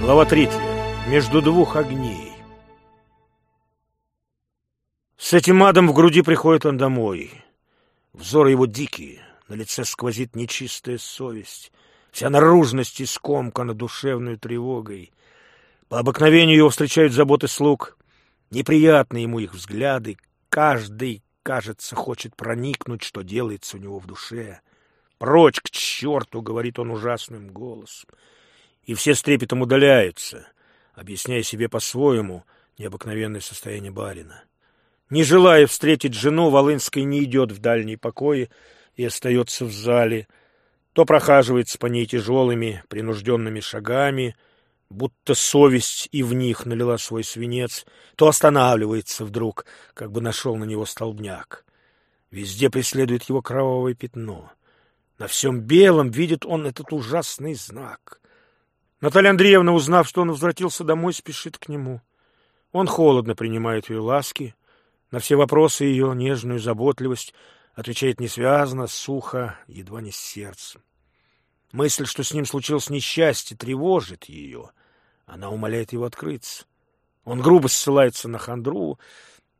Глава третья. Между двух огней. С этим адом в груди приходит он домой. Взоры его дикие, на лице сквозит нечистая совесть. Вся наружность искомкана душевной тревогой. По обыкновению его встречают заботы слуг. Неприятны ему их взгляды. Каждый, кажется, хочет проникнуть, что делается у него в душе. «Прочь к черту!» — говорит он ужасным голосом и все с трепетом удаляются, объясняя себе по-своему необыкновенное состояние барина. Не желая встретить жену, Волынский не идет в дальние покои и остается в зале, то прохаживается по ней тяжелыми, принужденными шагами, будто совесть и в них налила свой свинец, то останавливается вдруг, как бы нашел на него столбняк. Везде преследует его кровавое пятно. На всем белом видит он этот ужасный знак. Наталья Андреевна, узнав, что он возвратился домой, спешит к нему. Он холодно принимает ее ласки, на все вопросы ее нежную заботливость отвечает несвязно, сухо, едва не с сердцем. Мысль, что с ним случилось несчастье, тревожит ее. Она умоляет его открыться. Он грубо ссылается на хандру,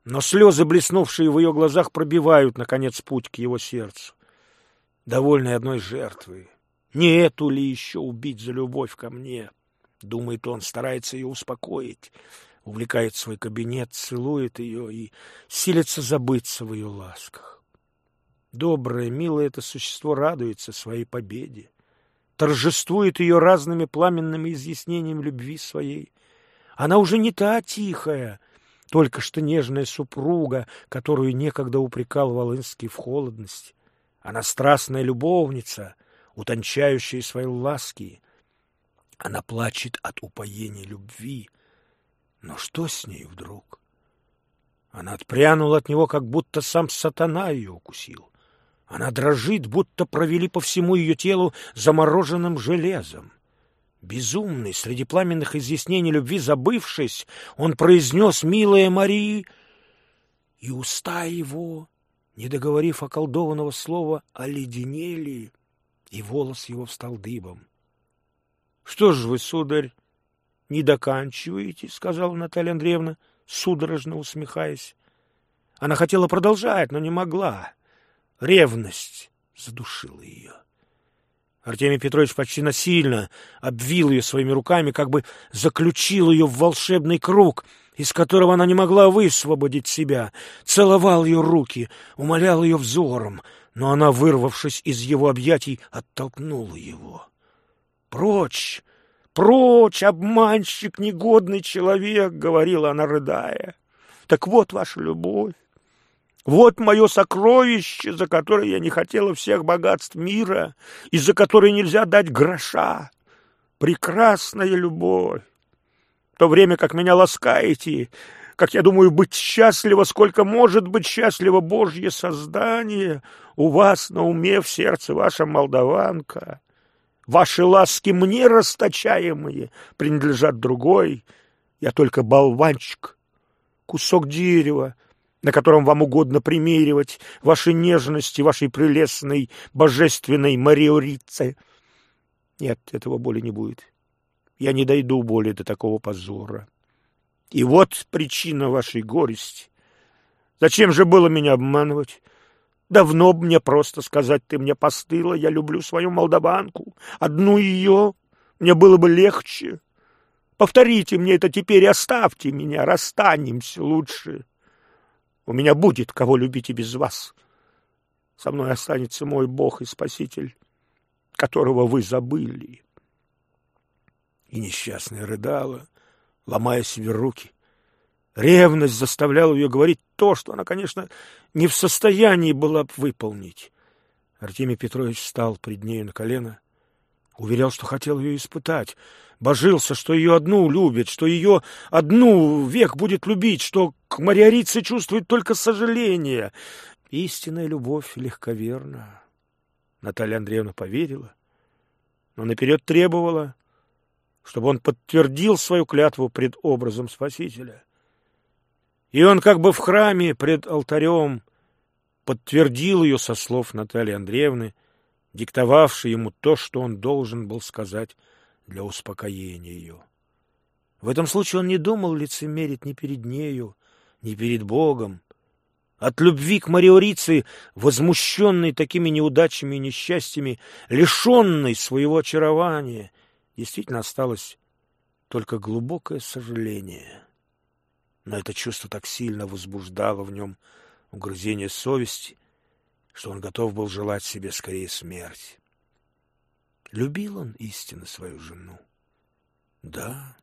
но слезы, блеснувшие в ее глазах, пробивают, наконец, путь к его сердцу. Довольный одной жертвой, не эту ли еще убить за любовь ко мне? Думает он, старается ее успокоить, увлекает в свой кабинет, целует ее и силится забыться в ее ласках. Доброе, милое это существо радуется своей победе, торжествует ее разными пламенными изъяснениями любви своей. Она уже не та тихая, только что нежная супруга, которую некогда упрекал Волынский в холодности. Она страстная любовница — утончающие свои ласки. Она плачет от упоения любви. Но что с ней вдруг? Она отпрянула от него, как будто сам сатана ее укусил. Она дрожит, будто провели по всему ее телу замороженным железом. Безумный, среди пламенных изъяснений любви забывшись, он произнес «Милая Мария!» И уста его, не договорив околдованного слова, оледенели — и волос его встал дыбом. — Что ж вы, сударь, не доканчиваете? — сказала Наталья Андреевна, судорожно усмехаясь. Она хотела продолжать, но не могла. Ревность задушила ее. Артемий Петрович почти насильно обвил ее своими руками, как бы заключил ее в волшебный круг, из которого она не могла высвободить себя, целовал ее руки, умолял ее взором, но она, вырвавшись из его объятий, оттолкнула его. «Прочь! Прочь, обманщик, негодный человек!» — говорила она, рыдая. «Так вот ваша любовь! Вот мое сокровище, за которое я не хотела всех богатств мира, и за которое нельзя дать гроша! Прекрасная любовь! В то время как меня ласкаете, как я думаю, быть счастливо, сколько может быть счастливо Божье создание, у вас на уме в сердце ваша молдаванка. Ваши ласки мне расточаемые принадлежат другой. Я только болванчик, кусок дерева, на котором вам угодно примеривать ваши нежности, вашей прелестной божественной Мариорице. Нет, этого боли не будет. Я не дойду более до такого позора. И вот причина вашей горести. Зачем же было меня обманывать? Давно б мне просто сказать, ты мне постыла, я люблю свою молдаванку, одну ее, мне было бы легче. Повторите мне это теперь и оставьте меня, расстанемся лучше. У меня будет кого любить и без вас. Со мной останется мой Бог и Спаситель, которого вы забыли. И несчастная рыдала, ломая себе руки. Ревность заставляла ее говорить то, что она, конечно, не в состоянии была бы выполнить. Артемий Петрович встал пред нею на колено, уверял, что хотел ее испытать, божился, что ее одну любит, что ее одну век будет любить, что к Мариорице чувствует только сожаление. Истинная любовь легковерна. Наталья Андреевна поверила, но наперед требовала, чтобы он подтвердил свою клятву пред образом Спасителя. И он как бы в храме пред алтарем подтвердил ее со слов Натальи Андреевны, диктовавшей ему то, что он должен был сказать для успокоения ее. В этом случае он не думал лицемерить ни перед нею, ни перед Богом. От любви к Мариорице, возмущенной такими неудачами и несчастьями, лишенной своего очарования, действительно осталось только глубокое сожаление. Но это чувство так сильно возбуждало в нем угрызение совести, что он готов был желать себе скорее смерти. Любил он истинно свою жену? Да,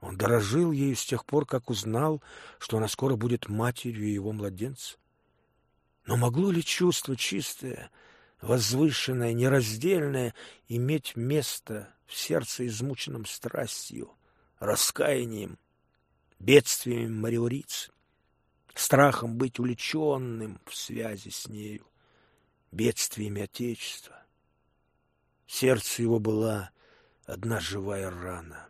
он дорожил ею с тех пор, как узнал, что она скоро будет матерью его младенца. Но могло ли чувство чистое, возвышенное, нераздельное иметь место в сердце измученном страстью, раскаянием, бедствиями Мариорицы, страхом быть увлеченным в связи с нею, бедствиями Отечества? Сердце его была одна живая рана.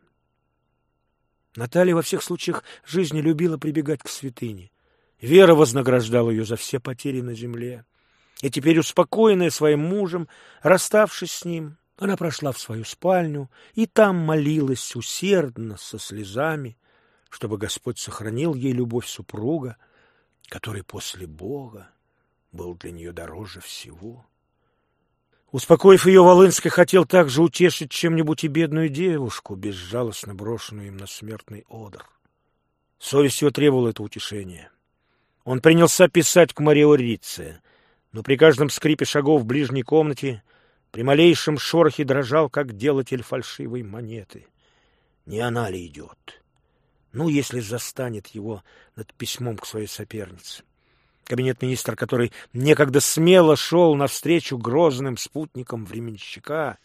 Наталья во всех случаях жизни любила прибегать к святыне. Вера вознаграждала ее за все потери на земле. И теперь, успокоенная своим мужем, расставшись с ним, она прошла в свою спальню и там молилась усердно, со слезами, чтобы Господь сохранил ей любовь супруга, который после Бога был для нее дороже всего. Успокоив ее, Волынский хотел также утешить чем-нибудь и бедную девушку, безжалостно брошенную им на смертный одр. Совесть его требовала это утешения. Он принялся писать к Мариорице, но при каждом скрипе шагов в ближней комнате при малейшем шорохе дрожал, как делатель фальшивой монеты. Не она ли идет? Ну, если застанет его над письмом к своей сопернице кабинет министра, который некогда смело шел навстречу грозным спутникам временщика,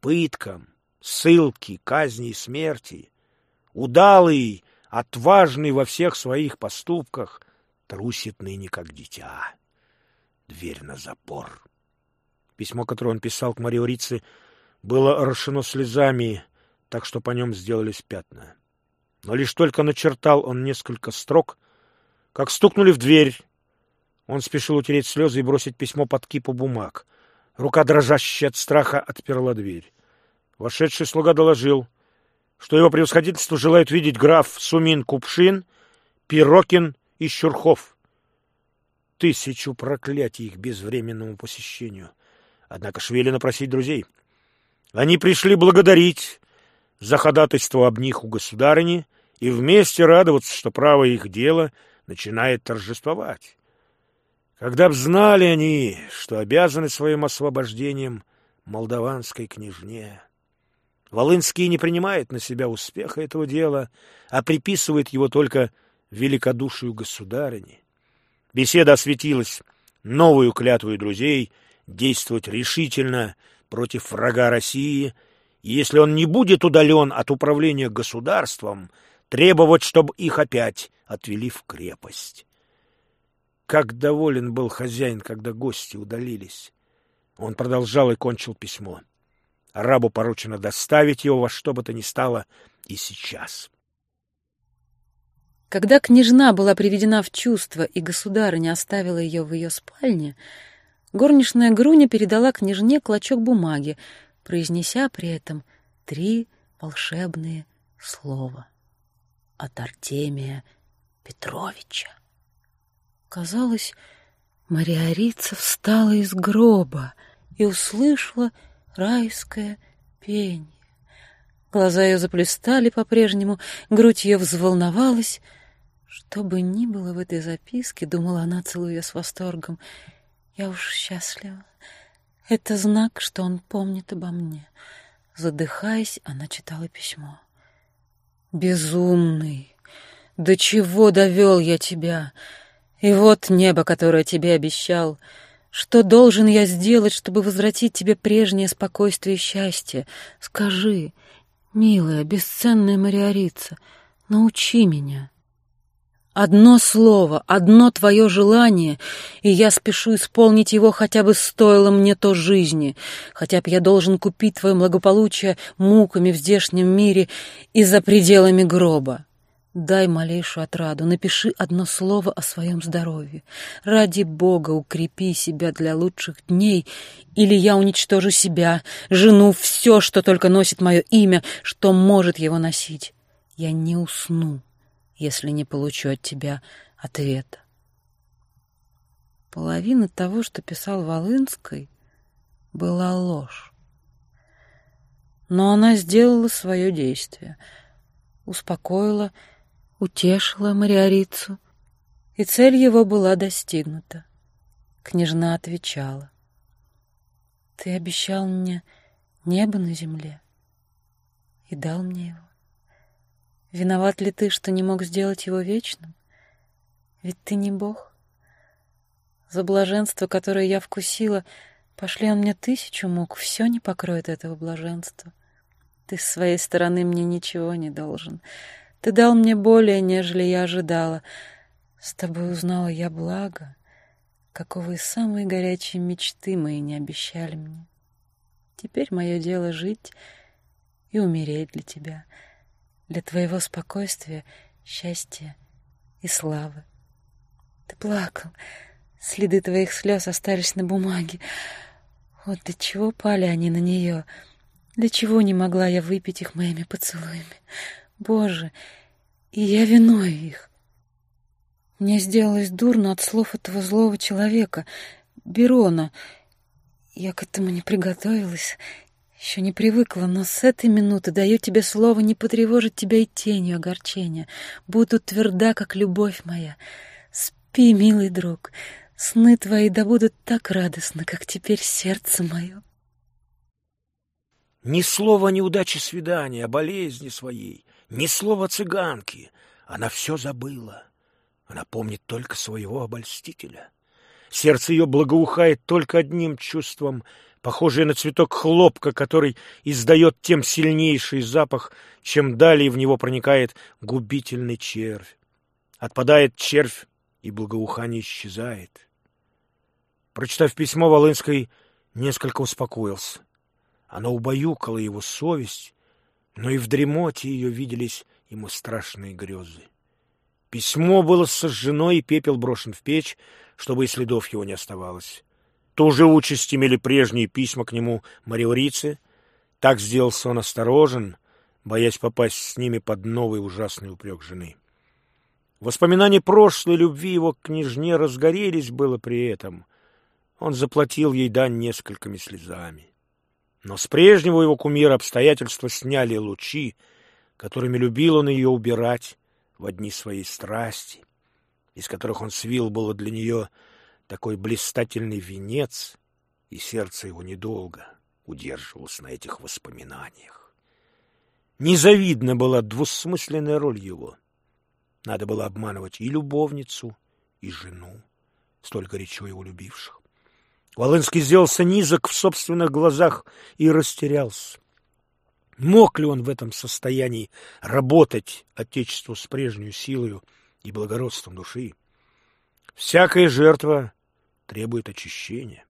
пыткам, ссылки, казни и смерти, удалый, отважный во всех своих поступках, трусит ныне как дитя. Дверь на запор. Письмо, которое он писал к Мариорице, было орошено слезами, так что по нем сделались пятна. Но лишь только начертал он несколько строк, как стукнули в дверь, он спешил утереть слезы и бросить письмо под кипу бумаг. Рука, дрожащая от страха, отперла дверь. Вошедший слуга доложил, что его превосходительство желает видеть граф Сумин Купшин, Пирокин и Щурхов. Тысячу проклятий их безвременному посещению. Однако швелено просить друзей. Они пришли благодарить за ходатайство об них у государыни и вместе радоваться, что право их дела начинает торжествовать. Когда б знали они, что обязаны своим освобождением молдаванской княжне. Волынский не принимает на себя успеха этого дела, а приписывает его только великодушию государыни. Беседа осветилась новую клятву друзей действовать решительно против врага России, и если он не будет удален от управления государством, требовать, чтобы их опять отвели в крепость. Как доволен был хозяин, когда гости удалились. Он продолжал и кончил письмо. Арабу поручено доставить его во что бы то ни стало и сейчас. Когда княжна была приведена в чувство и государыня оставила ее в ее спальне, горничная Груня передала княжне клочок бумаги, произнеся при этом три волшебные слова. От Артемия Петровича. Казалось, Мариорица встала из гроба и услышала райское пение. Глаза ее заплестали по-прежнему, грудь ее взволновалась. Что бы ни было в этой записке, думала она, целуя с восторгом, я уж счастлива. Это знак, что он помнит обо мне. Задыхаясь, она читала письмо. «Безумный! До чего довел я тебя? И вот небо, которое тебе обещал. Что должен я сделать, чтобы возвратить тебе прежнее спокойствие и счастье? Скажи, милая, бесценная Мариорица, научи меня. Одно слово, одно твое желание, и я спешу исполнить его, хотя бы стоило мне то жизни, хотя бы я должен купить твое благополучие муками в здешнем мире и за пределами гроба. Дай малейшую отраду, напиши одно слово о своем здоровье. Ради Бога укрепи себя для лучших дней, или я уничтожу себя, жену, все, что только носит мое имя, что может его носить. Я не усну, если не получу от тебя ответа. Половина того, что писал Волынской, была ложь. Но она сделала свое действие, успокоила, утешила Мариорицу, и цель его была достигнута. Княжна отвечала. «Ты обещал мне небо на земле и дал мне его. Виноват ли ты, что не мог сделать его вечным? Ведь ты не Бог. За блаженство, которое я вкусила, пошли он мне тысячу мук, все не покроет этого блаженства. Ты с своей стороны мне ничего не должен. Ты дал мне более, нежели я ожидала. С тобой узнала я благо, какого и самые горячие мечты мои не обещали мне. Теперь мое дело жить и умереть для тебя, для твоего спокойствия, счастья и славы. Ты плакал, следы твоих слез остались на бумаге. Вот для чего пали они на нее — для чего не могла я выпить их моими поцелуями? Боже, и я виной их. Мне сделалось дурно от слов этого злого человека, Берона. Я к этому не приготовилась, еще не привыкла, но с этой минуты даю тебе слово не потревожить тебя и тенью огорчения. Буду тверда, как любовь моя. Спи, милый друг, сны твои да будут так радостны, как теперь сердце мое. Ни слова о неудаче свидания, о болезни своей, ни слова цыганки. Она все забыла. Она помнит только своего обольстителя. Сердце ее благоухает только одним чувством, похожее на цветок хлопка, который издает тем сильнейший запах, чем далее в него проникает губительный червь. Отпадает червь, и благоухание исчезает. Прочитав письмо, Волынской несколько успокоился. Оно убаюкало его совесть, но и в дремоте ее виделись ему страшные грезы. Письмо было сожжено, и пепел брошен в печь, чтобы и следов его не оставалось. Ту же участь имели прежние письма к нему Мариорицы. Так сделался он осторожен, боясь попасть с ними под новый ужасный упрек жены. Воспоминания прошлой любви его к княжне разгорелись было при этом. Он заплатил ей дань несколькими слезами. Но с прежнего его кумира обстоятельства сняли лучи, которыми любил он ее убирать в одни своей страсти, из которых он свил было для нее такой блистательный венец, и сердце его недолго удерживалось на этих воспоминаниях. Незавидна была двусмысленная роль его. Надо было обманывать и любовницу, и жену, столь горячо его любивших. Волынский сделался низок в собственных глазах и растерялся. Мог ли он в этом состоянии работать Отечеству с прежней силою и благородством души? Всякая жертва требует очищения.